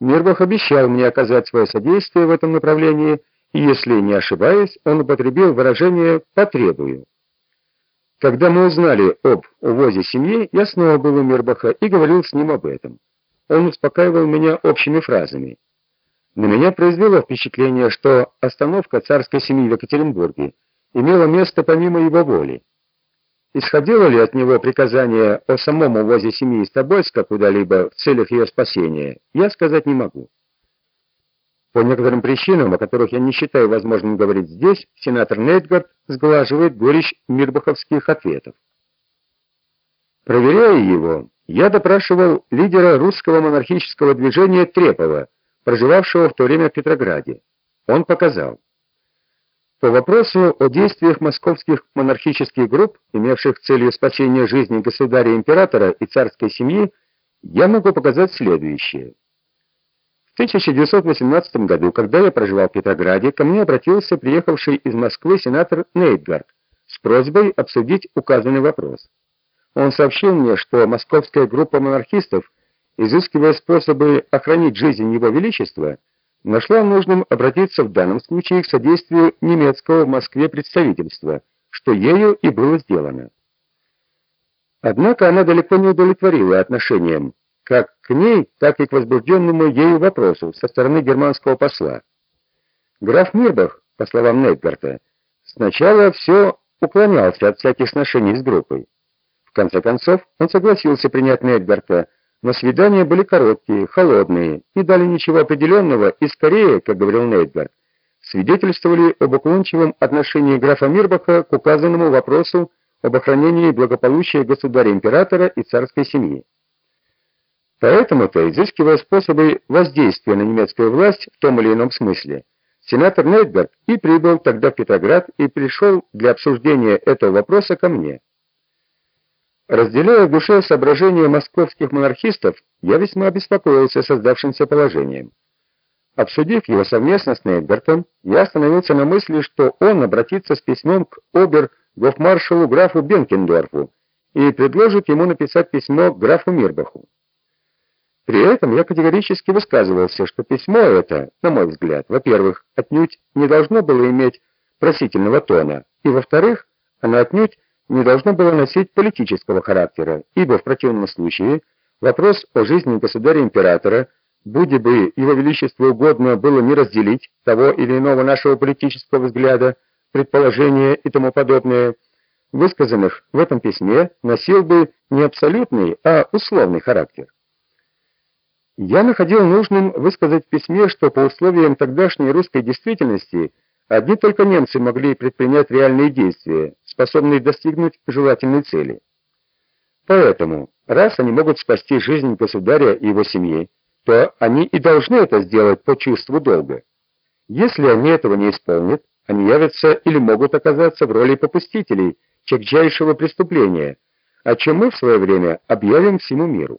Мирбах обещал мне оказать свое содействие в этом направлении, и, если не ошибаюсь, он употребил выражение «потребую». Когда мы узнали об увозе семьи, я снова был у Мирбаха и говорил с ним об этом. Он успокаивал меня общими фразами. На меня произвело впечатление, что остановка царской семьи в Екатеринбурге имела место помимо его воли. Исходило ли от него приказание о самом увозе семьи из Тобольска куда-либо в целях ее спасения, я сказать не могу. По некоторым причинам, о которых я не считаю возможным говорить здесь, сенатор Нейтгард сглаживает горечь мирбаховских ответов. Проверяя его, я допрашивал лидера русского монархического движения Трепова, проживавшего в то время в Петрограде. Он показал. По вопросу о действиях московских монархических групп, имевших целью спасения жизни государя-императора и царской семьи, я могу показать следующее. В 1918 году, когда я проживал в Петрограде, ко мне обратился приехавший из Москвы сенатор Нейтгард с просьбой обсудить указанный вопрос. Он сообщил мне, что московская группа монархистов, изыскивая способы охранить жизнь его величества, нашла нужным обратиться в данном случае к содействию немецкого в Москве представительства, что ею и было сделано. Однако она далеко не удовлетворила отношением как к ней, так и к возбужденному ею вопросу со стороны германского посла. Граф Мирбах, по словам Нейтгарта, сначала все уклонялся от всяких сношений с группой. В конце концов, он согласился принять Нейтгарта, но свидания были короткие, холодные, не дали ничего определенного и скорее, как говорил Нейтгард, свидетельствовали об уклончивом отношении графа Мирбаха к указанному вопросу об охранении благополучия государя-императора и царской семьи. Поэтому-то, изыскивая способы воздействия на немецкую власть в том или ином смысле, сенатор Нейтгард и прибыл тогда в Петроград и пришел для обсуждения этого вопроса ко мне. Разделяя в душе соображения московских монархистов, я весьма обеспокоился создавшимся положением. Обсудив его совместно с Нейтгартом, я остановился на мысли, что он обратится с письмом к обер-гофмаршалу графу Бенкендорфу и предложит ему написать письмо графу Мирбаху. При этом я категорически высказывался, что письмо это, на мой взгляд, во-первых, отнюдь не должно было иметь просительного тона, и во-вторых, оно отнюдь не должно было носить политического характера, ибо в противном случае вопрос о жизни государя-императора, будь бы его величеству угодно было не разделить того или иного нашего политического взгляда, предположения и тому подобное, высказанных в этом письме, носил бы не абсолютный, а условный характер. Я находил нужным высказать в письме, что по условиям тогдашней русской действительности одни только немцы могли предпринять реальные действия, способные достигнуть желательной цели. Поэтому, раз они могут спасти жизнь государя и его семьи, то они и должны это сделать по чувству долга. Если они этого не исполнят, они явятся или могут оказаться в роли попустителей чекчайшего преступления, о чем мы в свое время объявим всему миру.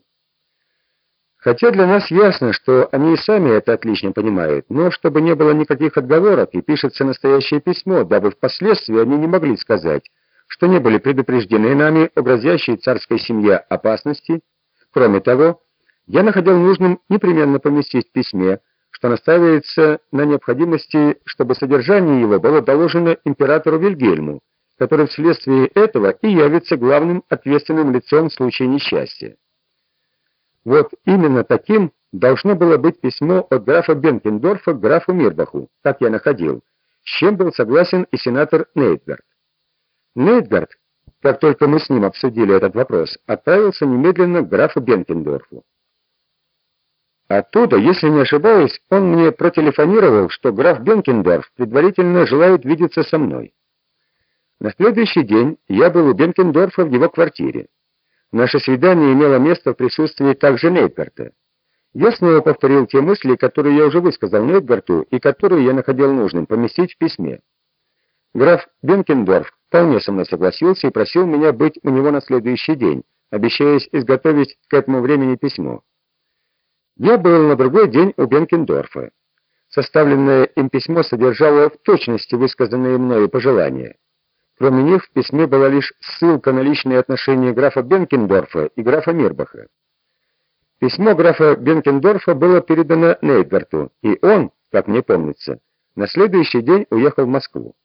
Хотя для нас ясно, что они и сами это отлично понимают, но чтобы не было никаких отговорок и пишется настоящее письмо, дабы впоследствии они не могли сказать, что не были предупреждены нами о грозящей царской семье опасности. Кроме того, я находил нужным непременно поместить в письме, что настаивается на необходимости, чтобы содержание его было доложено императору Вильгельму, который вследствие этого и явится главным ответственным лицом в случае несчастья. Вот именно таким должно было быть письмо от графа Бенкендорфа к графу Мирбаху, как я находил, с чем был согласен и сенатор Нейтгард. Нейтгард, как только мы с ним обсудили этот вопрос, отправился немедленно к графу Бенкендорфу. Оттуда, если не ошибаюсь, он мне протелефонировал, что граф Бенкендорф предварительно желает видеться со мной. На следующий день я был у Бенкендорфа в его квартире. Наше свидание имело место в присутствии также Нейтгарта. Я снова повторил те мысли, которые я уже высказал Нейтгарту и которые я находил нужным поместить в письме. Граф Бенкендорф вполне со мной согласился и просил меня быть у него на следующий день, обещаясь изготовить к этому времени письмо. Я был на другой день у Бенкендорфа. Составленное им письмо содержало в точности высказанные мною пожелания. Кроме них в письме была лишь ссылка на личные отношения графа Бенкендорфа и графа Мирбаха. Письмо графа Бенкендорфа было передано Нейтгарту, и он, как мне помнится, на следующий день уехал в Москву.